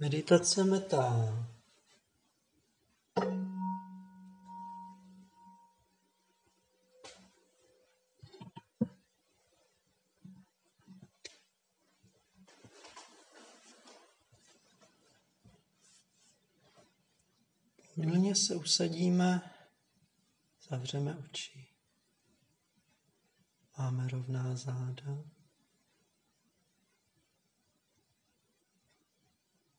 Meditace metá. Pohodlně se usadíme, zavřeme oči. Máme rovná záda.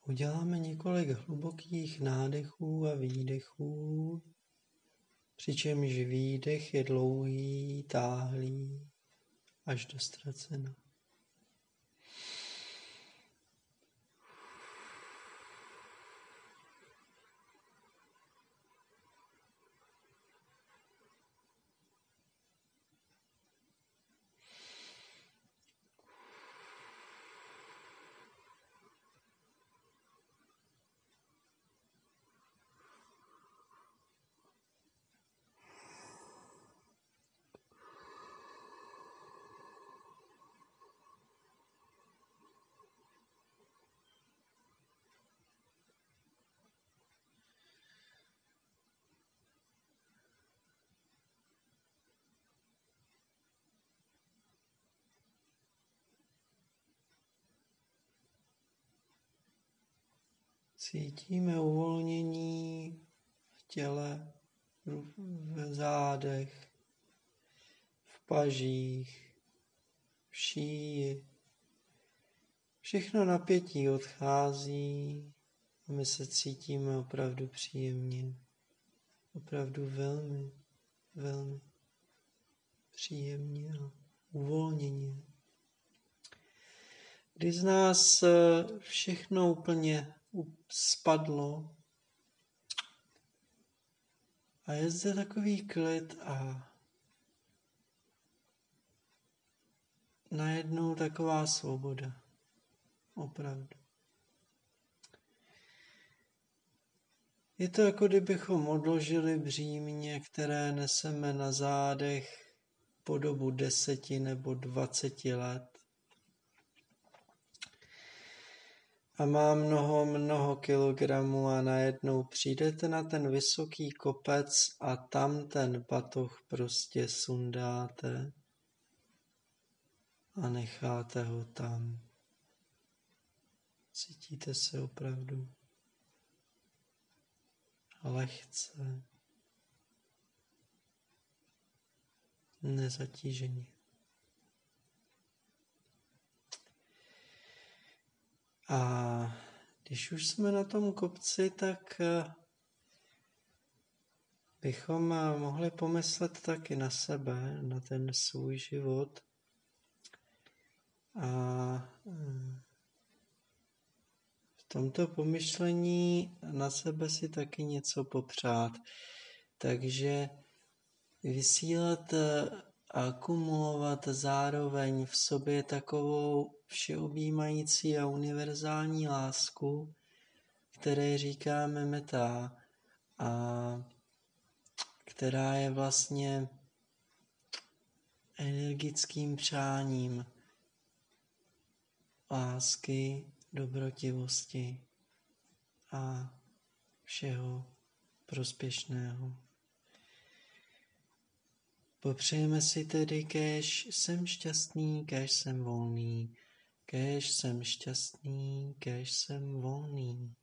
Uděláme několik hlubokých nádechů a výdechů, přičemž výdech je dlouhý, táhlý až do ztracena. Cítíme uvolnění v těle, v zádech, v pažích, v šíji. Všechno napětí odchází a my se cítíme opravdu příjemně. Opravdu velmi, velmi příjemně a uvolněně. Když z nás eh, všechno úplně spadlo a je zde takový klid a najednou taková svoboda. Opravdu. Je to jako kdybychom odložili břímě, které neseme na zádech po dobu deseti nebo dvaceti let. A má mnoho, mnoho kilogramů a najednou přijdete na ten vysoký kopec a tam ten batoh prostě sundáte a necháte ho tam. Cítíte se opravdu lehce, nezatíženě. A když už jsme na tom kopci, tak eh, bychom eh, mohli pomyslet taky na sebe, na ten svůj život. A eh, v tomto pomyšlení na sebe si taky něco popřát. Takže vysílat a akumulovat zároveň v sobě takovou všeobjímající a univerzální lásku, které říkáme meta a která je vlastně energickým přáním lásky, dobrotivosti a všeho prospěšného. Popřejeme si tedy, kež jsem šťastný, kež jsem volný, Kéž jsem šťastný, kéž jsem volný.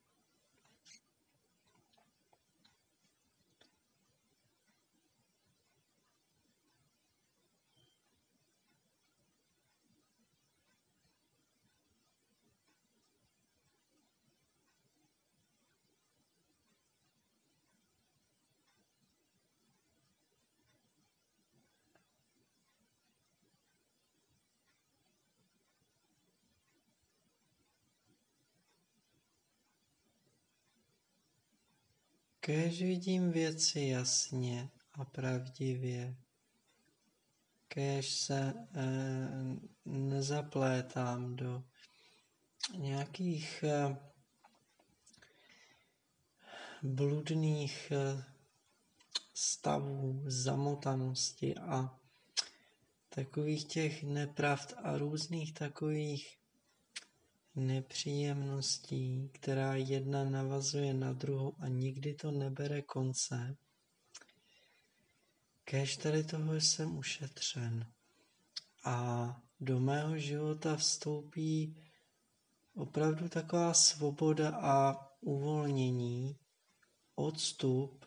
Kéž vidím věci jasně a pravdivě, kéž se eh, nezaplétám do nějakých eh, bludných eh, stavů, zamotanosti a takových těch nepravd a různých takových nepříjemností, která jedna navazuje na druhou a nikdy to nebere konce, kež tady toho jsem ušetřen. A do mého života vstoupí opravdu taková svoboda a uvolnění, odstup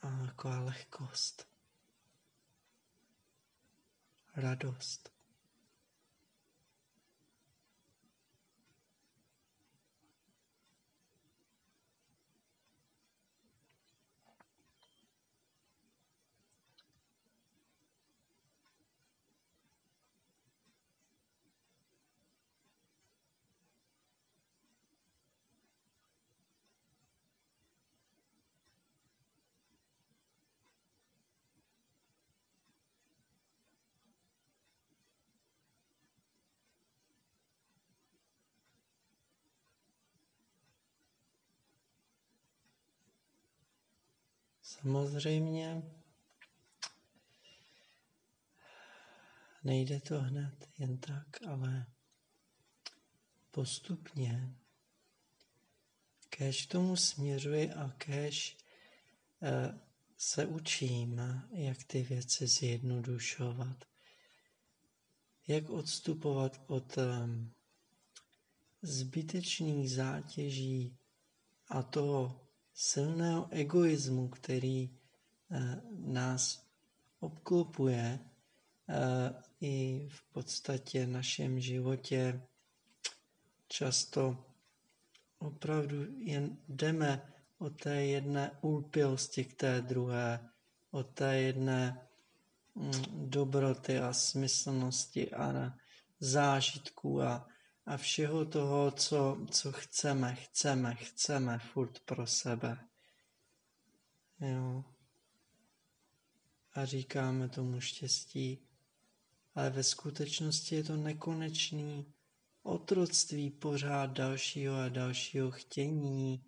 a taková lehkost, radost. Samozřejmě. Nejde to hned jen tak, ale postupně kež tomu směřuji a kež eh, se učím, jak ty věci zjednodušovat, jak odstupovat od ehm, zbytečných zátěží a toho silného egoismu, který eh, nás obklopuje eh, i v podstatě našem životě. Často opravdu jen jdeme od té jedné úlpilosti k té druhé, od té jedné mm, dobroty a smyslnosti a zážitků a a všeho toho, co, co chceme, chceme, chceme furt pro sebe. Jo. A říkáme tomu štěstí, ale ve skutečnosti je to nekonečný otroctví pořád dalšího a dalšího chtění,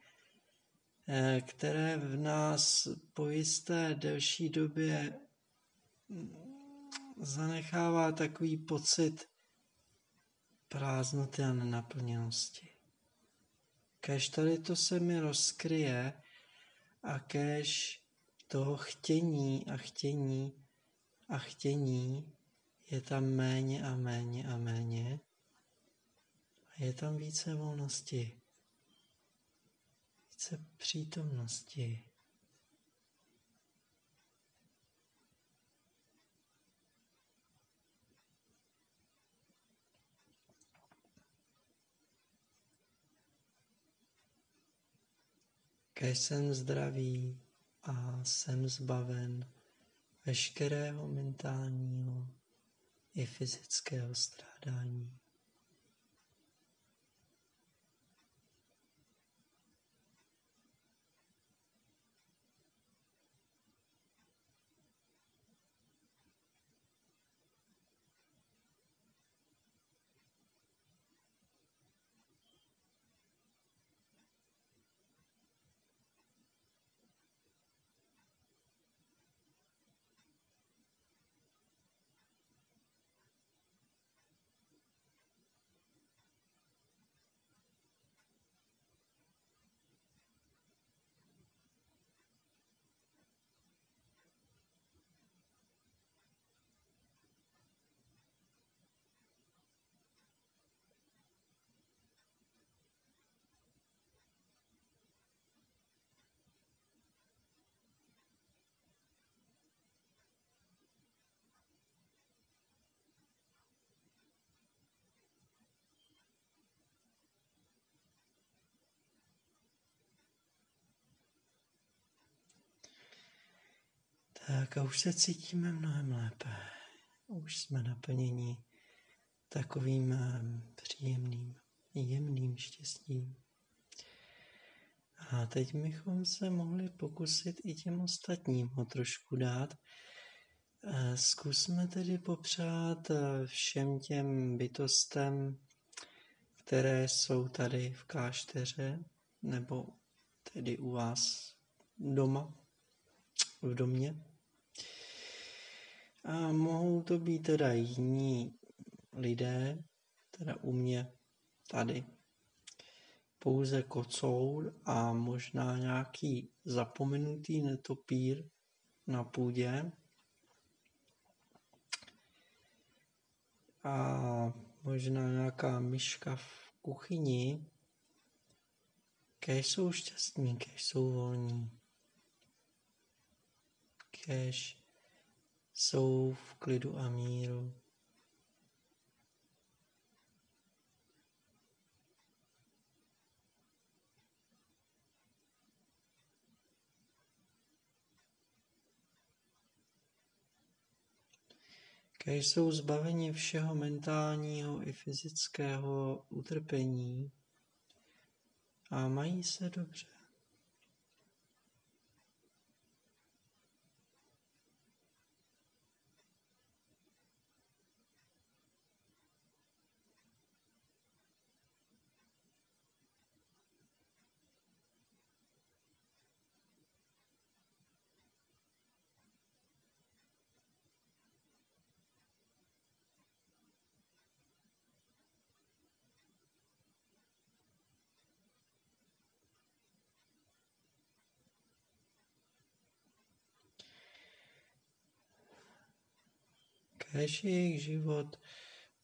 eh, které v nás po jisté delší době zanechává takový pocit prázdnoty a nenaplněnosti. Kež tady to se mi rozkryje a kež toho chtění a chtění a chtění je tam méně a méně a méně a je tam více volnosti, více přítomnosti. Kež jsem zdravý a jsem zbaven veškerého mentálního i fyzického strádání. Tak a už se cítíme mnohem lépe. Už jsme naplněni takovým ehm, příjemným, jemným štěstím. A teď bychom se mohli pokusit i těm ostatním ho trošku dát. Eh, zkusme tedy popřát eh, všem těm bytostem, které jsou tady v klášteře, nebo tedy u vás doma, v domě, a mohou to být teda jiní lidé, teda u mě tady pouze kocour a možná nějaký zapomenutý netopír na půdě. A možná nějaká myška v kuchyni. Kež jsou šťastní, kež jsou volní. Kež jsou v klidu a míru. Kež jsou zbaveni všeho mentálního i fyzického utrpení a mají se dobře. Kéž je jejich život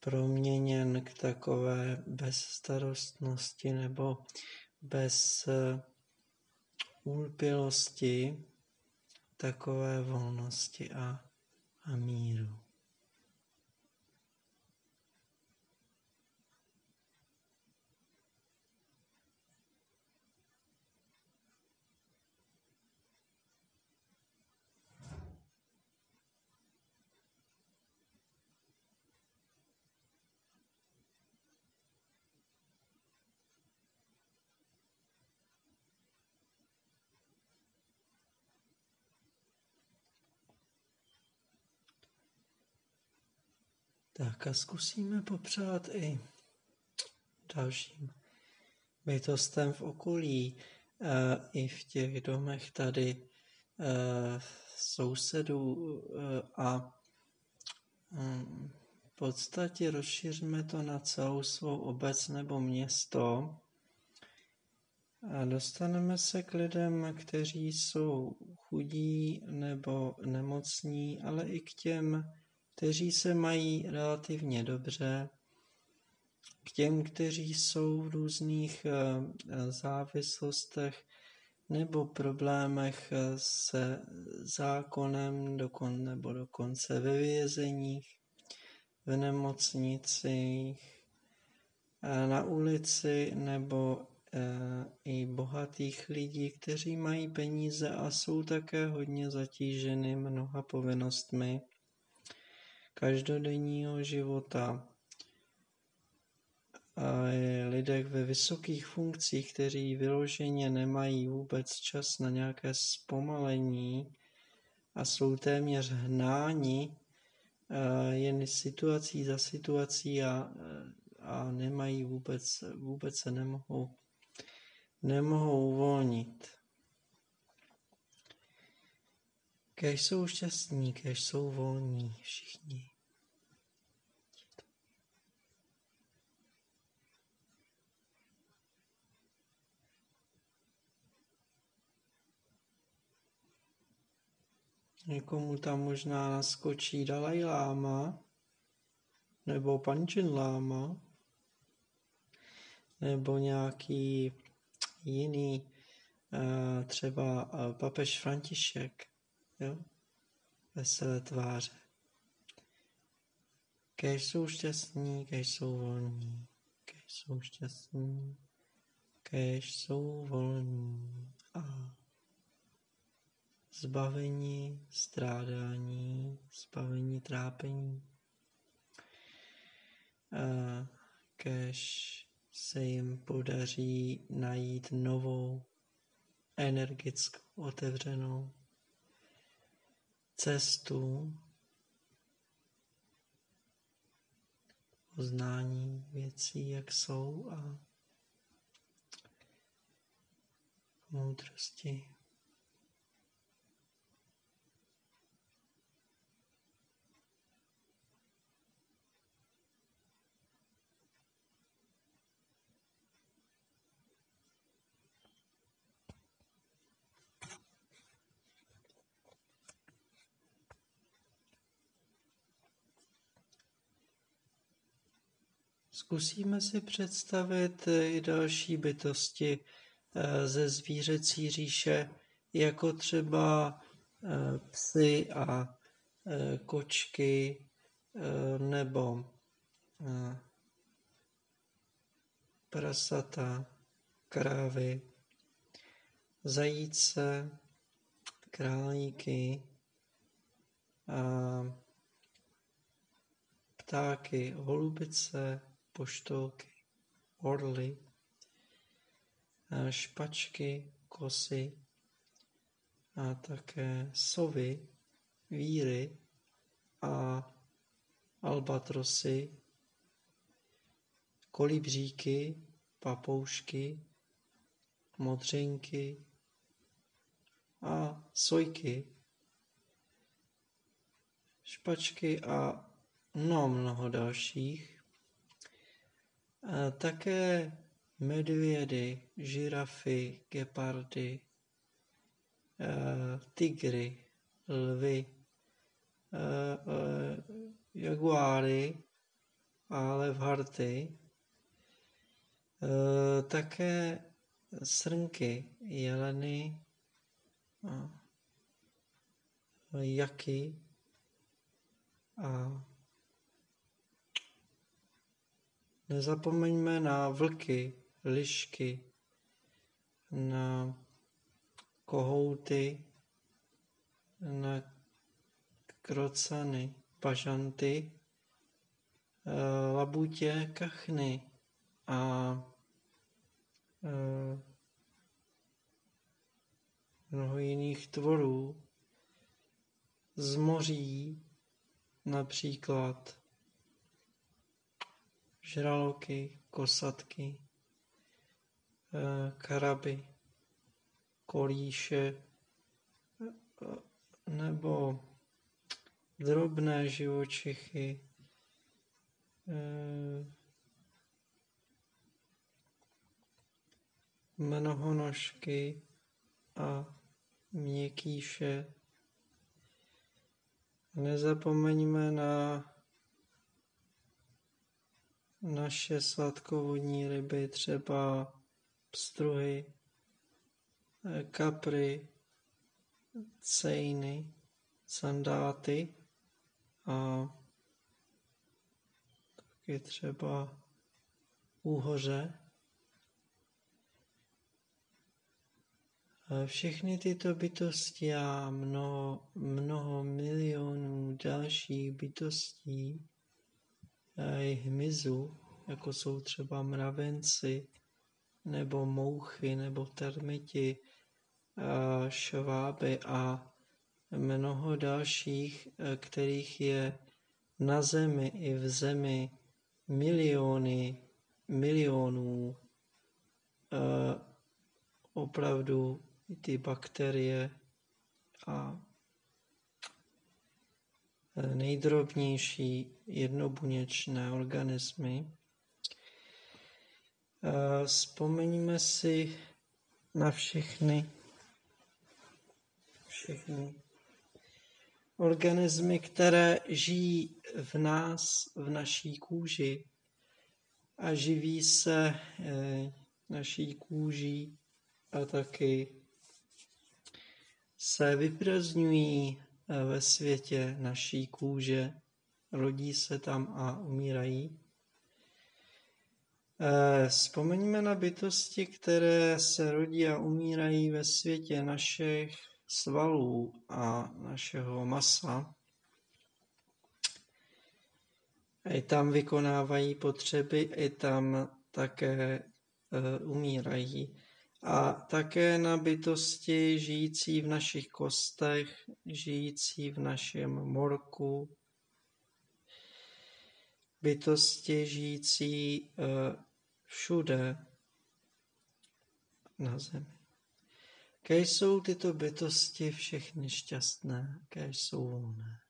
proměněn k takové bezstarostnosti nebo bez eh, úlpilosti, takové volnosti a, a míru. Tak a zkusíme popřát i dalším bytostem v okolí, eh, i v těch domech tady eh, sousedů eh, a hm, v podstatě rozšíříme to na celou svou obec nebo město. A dostaneme se k lidem, kteří jsou chudí nebo nemocní, ale i k těm, kteří se mají relativně dobře, k těm, kteří jsou v různých eh, závislostech nebo problémech eh, se zákonem dokon, nebo dokonce ve vězeních, v nemocnicích, eh, na ulici nebo i bohatých lidí, kteří mají peníze a jsou také hodně zatíženy mnoha povinnostmi každodenního života. A lidé ve vysokých funkcích, kteří vyloženě nemají vůbec čas na nějaké zpomalení a jsou téměř hnáni jen situací za situací a, a nemají vůbec, vůbec se nemohou, nemohou uvolnit. Kež jsou šťastní, kež jsou volní všichni. Někomu tam možná naskočí Dalaj Lama nebo Pančin Lama nebo nějaký jiný, eh, třeba eh, papež František, jo? veselé tváře. Kež jsou šťastní, kež jsou volní, kež jsou šťastní, kež jsou volní a zbavení strádání, zbavení trápení. A kež se jim podaří najít novou, energickou, otevřenou cestu poznání věcí, jak jsou a moudrosti. Zkusíme si představit i další bytosti eh, ze zvířecí říše, jako třeba eh, psy a eh, kočky nebo prasata, krávy, zajíce, králíky, ptáky, holubice, poštolky, orly, špačky, kosy a také sovy, víry a albatrosy, kolibříky, papoušky, modřinky a sojky, špačky a mnoho, mnoho dalších. Také medvědy, žirafy, gepardy, tygry, lvy, jaguáry a levharty, také srnky, jeleny, jaky a Nezapomeňme na vlky, lišky, na kohouty, na krocany, pažanty, eh, labutě, kachny a eh, mnoho jiných tvorů. Z moří například žraloky, kosatky, eh, karaby, kolíše eh, nebo drobné živočichy, eh, mnohonožky a měkkýše. Nezapomeňme na naše sladkovodní ryby, třeba pstruhy, eh, kapry, cejny, sandáty a taky třeba úhoře. Všechny tyto bytosti a mnoho, mnoho milionů dalších bytostí hmyzu, jako jsou třeba mravenci, nebo mouchy, nebo termiti, šváby a mnoho dalších, e, kterých je na zemi i v zemi miliony, milionů opravdu ty bakterie a nejdrobnější jednobuněčné organismy. Vzpomeňme si na všechny, všechny organismy, které žijí v nás, v naší kůži a živí se eh, naší kůží a taky se vyprazňují ve světě naší kůže, rodí se tam a umírají. Eh, vzpomeňme na bytosti, které se rodí a umírají ve světě našich svalů a našeho masa. I tam vykonávají potřeby, i tam také uh, umírají a také na bytosti žijící v našich kostech, žijící v našem morku, bytosti žijící uh, všude na zemi. Kéž jsou tyto bytosti všechny šťastné, kéž jsou volné.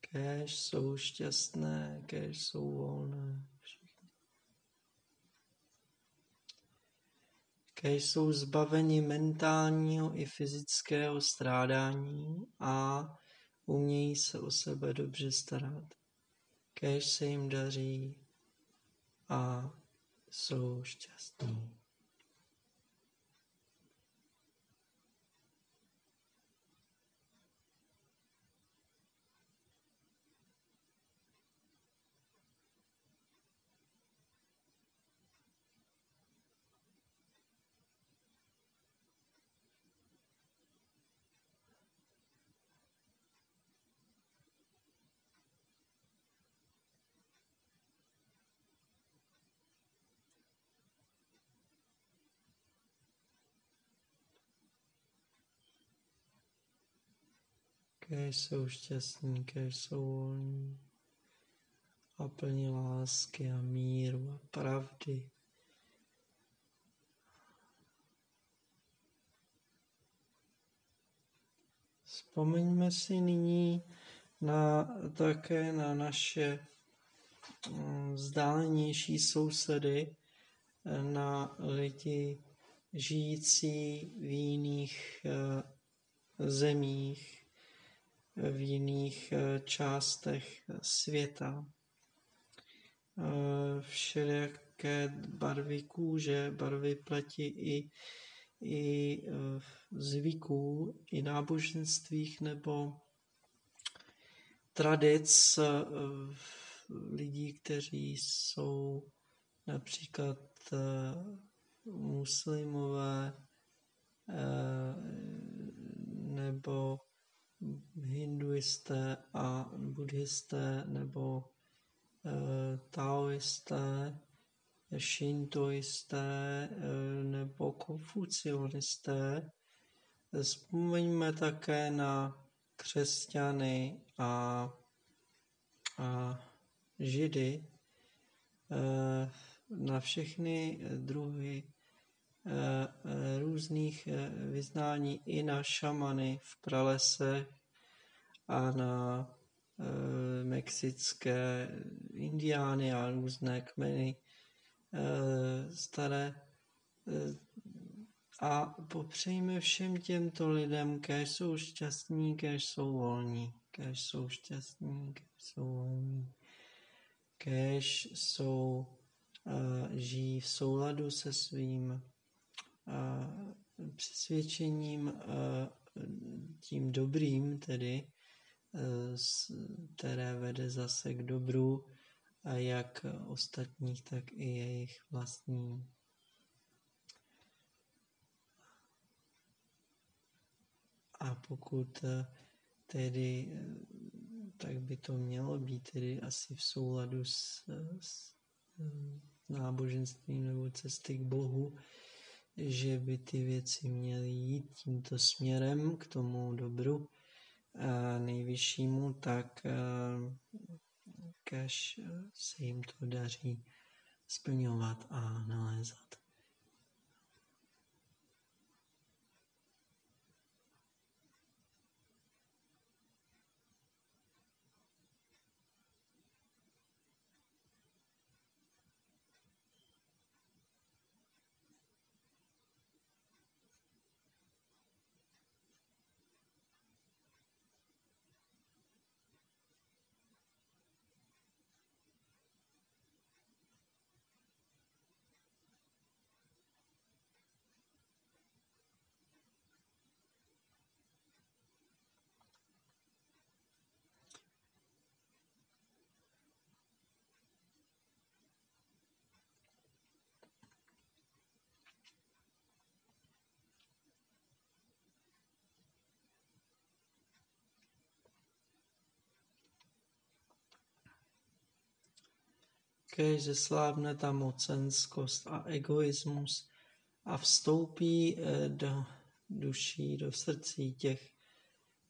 Kéž jsou šťastné, kéž jsou volné. Kež jsou zbaveni mentálního i fyzického strádání a umějí se o sebe dobře starat. kež se jim daří a jsou šťastní. Kež jsou šťastní, kež jsou volní a plní lásky a míru a pravdy. Vzpomeňme si nyní na, také na naše mm, vzdálenější sousedy, na lidi žijící v jiných eh, zemích, v jiných eh, částech světa. Eh, všelijaké barvy kůže, barvy pleti i, i eh, zvyků, i náboženstvích nebo tradic lidí, kteří jsou například muslimové nebo hinduisté a buddhisté nebo e, taoisté, šintoisté e, nebo konfucionisté. Vzpomeňme také na křesťany a, a židy, e, na všechny druhy Eh, různých eh, vyznání i na šamany v pralese a na eh, mexické indiány a různé kmeny staré. A popřejme všem těmto lidem, kež jsou šťastní, kež jsou volní, kež jsou šťastní, kež jsou volní, kež jsou, žijí v souladu se svým přesvědčením tím dobrým, tedy, které vede zase k dobru, a jak ostatních, tak i jejich vlastní. A pokud tedy, tak by to mělo být tedy asi v souladu s, s náboženstvím nebo cesty k Bohu, že by ty věci měly jít tímto směrem k tomu dobru a nejvyššímu, tak kež se jim to daří splňovat a nalézat. Kež zeslábne ta mocenskost a egoismus a vstoupí eh, do duší, do srdcí těch,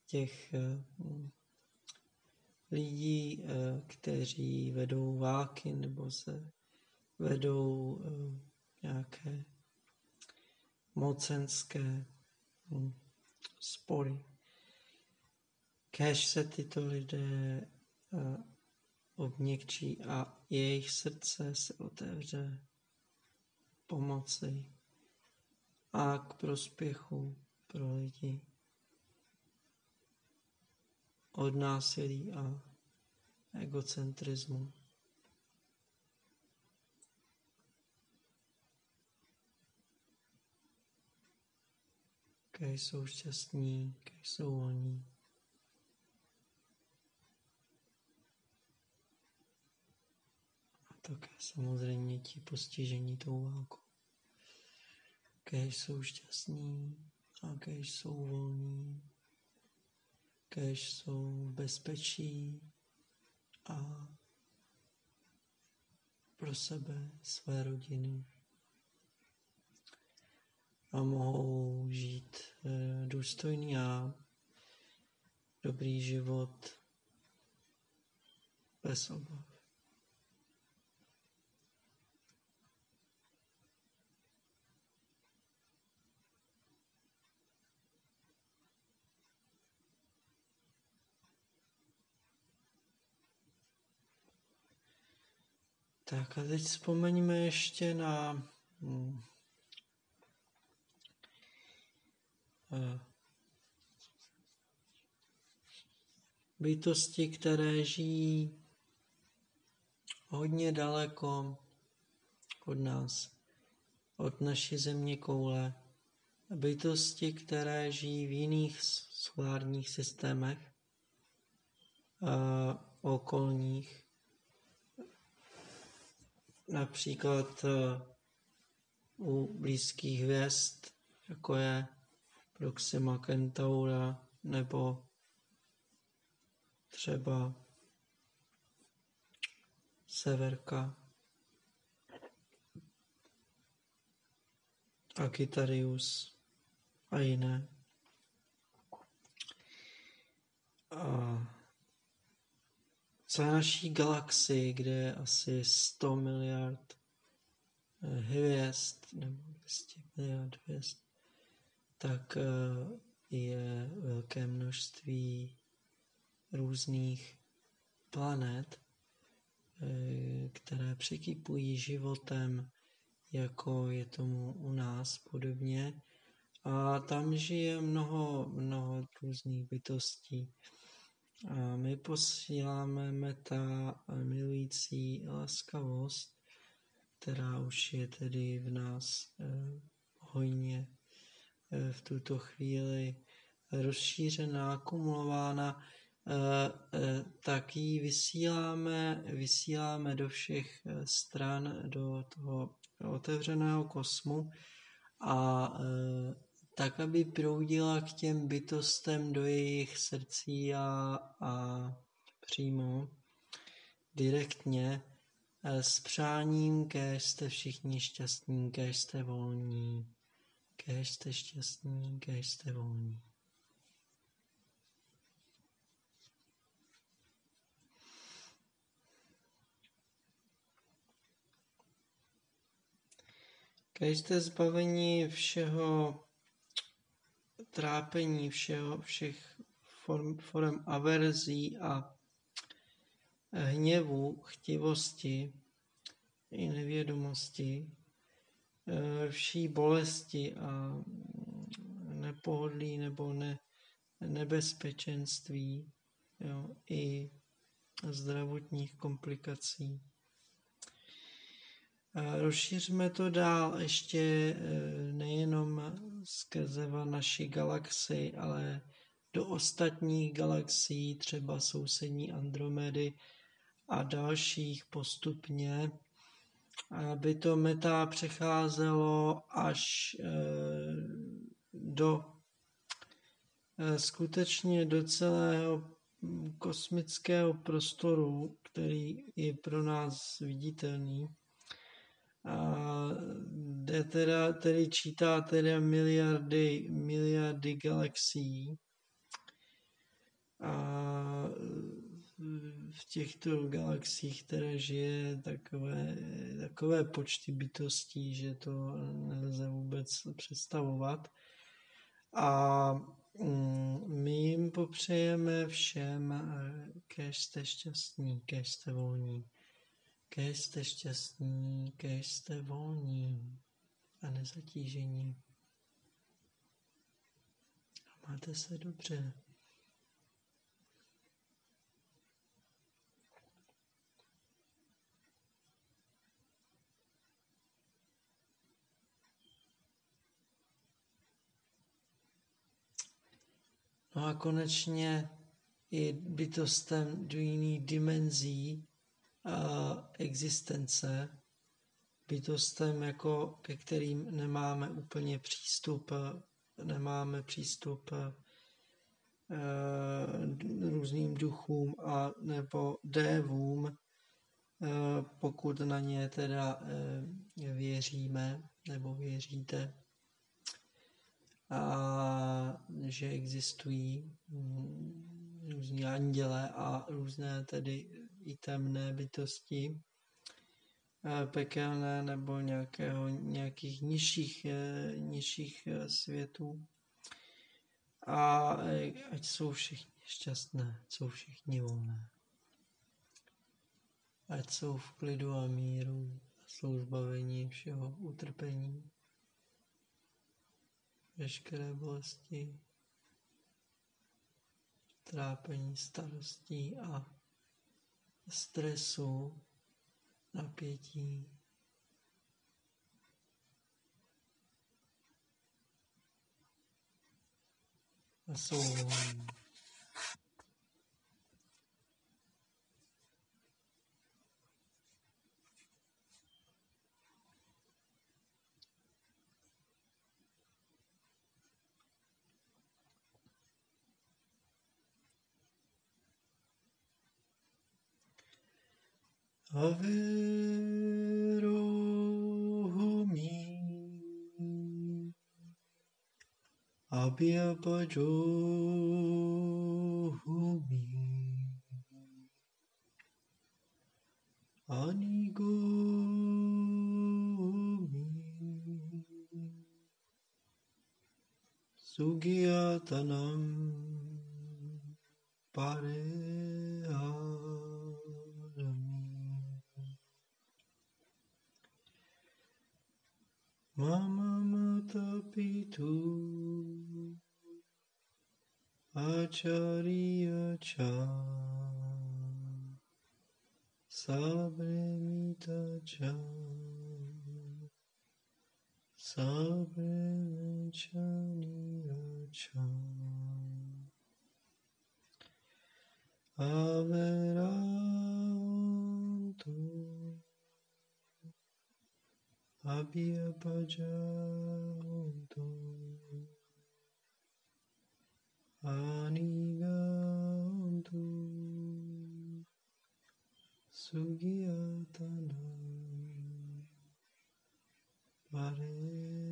těch eh, lidí, eh, kteří vedou války nebo se vedou nějaké mocenské hm, spory. Kež se tyto lidé obměkčí a jejich srdce se otevře pomoci a k prospěchu pro lidi od násilí a egocentrismu. Kež jsou šťastní, kež jsou volní. Také samozřejmě ti postižení tou válkou. Kež jsou šťastní a kež jsou volní. Kež jsou v bezpečí a pro sebe, své rodiny a mohou žít eh, důstojný a dobrý život bez obav. Tak a teď vzpomeňme ještě na hm, bytosti, které žijí hodně daleko od nás, od naší země koule. Bytosti, které žijí v jiných solárních systémech, okolních, například u blízkých hvězd, jako je Proxima Centaura nebo třeba Severka, Akitarius a jiné. A celé naší galaxii, kde je asi 100 miliard eh, hvězd, nebo 200 miliard hvězd, tak eh, je velké množství různých planet, eh, které překypují životem, jako je tomu u nás podobně. A tam žije mnoho, mnoho různých bytostí. My posíláme meta milující laskavost, která už je tedy v nás eh, hojně v tuto chvíli rozšířená, akumulována, eh, eh, tak ji vysíláme, vysíláme do všech eh, stran, do toho otevřeného kosmu a tak, aby proudila k těm bytostem do jejich srdcí a, a přímo, direktně, s přáním, kež jste všichni šťastní, kež jste volní kéž jste šťastní, kéž jste volní. Kéž jste zbaveni všeho trápení, všeho, všech form, form averzí a hněvu, chtivosti i nevědomosti, Eh, vší bolesti a nepohodlí nebo ne, nebezpečenství jo, i zdravotních komplikací. A rozšířme to dál ještě eh, nejenom skrze naši galaxii, ale do ostatních galaxií, třeba sousední Andromedy a dalších postupně, aby to meta přecházelo až eh, do eh, skutečně do celého kosmického prostoru, který je pro nás viditelný. A teda, tedy čítá teda miliardy, miliardy galaxií. A v těchto galaxiích které žije takové, takové počty bytostí, že to nelze vůbec představovat. A mm, my jim popřejeme všem, kež jste šťastní, kež jste volní, kež jste šťastní, kež jste volní a nezatížení. A máte se dobře. No a konečně i bytostem do jiných dimenzí a existence, bytostem, jako ke kterým nemáme úplně přístup, nemáme přístup e, různým duchům a nebo dévům, e, pokud na ně teda e, věříme nebo věříte. A že existují mm, různí anděle a různé tedy i temné bytosti, pekelné nebo nějakého, nějakých nižších, e, nižších e, světů. A ať jsou všichni šťastné, jsou všichni volné. Ať jsou v klidu a míru, jsou zbaveni všeho utrpení veškeré bolesti, trápení, starostí a stresu, napětí. A jsou Averohumi Abhyapajohumi Anigomi Sugyatanam Pareha Mama Mata Pitu Acharya Cha Sabremita Cha Sabremchaniya Cha Averantu Abhyapajantu Anigantu Sugyatana Parehantu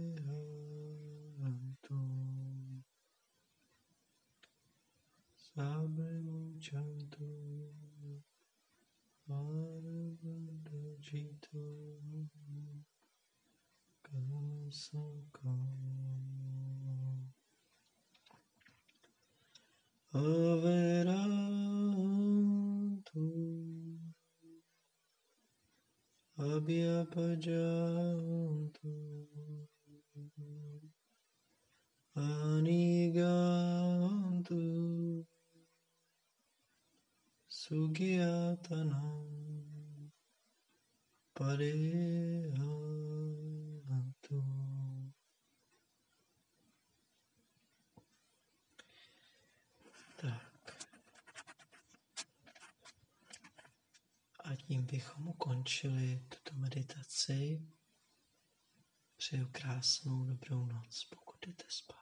Abhyapajantu Anigantu Sugyatanam Parehantu Tak. A tím bychom ukončili meditaci. Přeju krásnou dobrou noc, pokud jdete spát.